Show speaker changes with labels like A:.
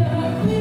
A: You.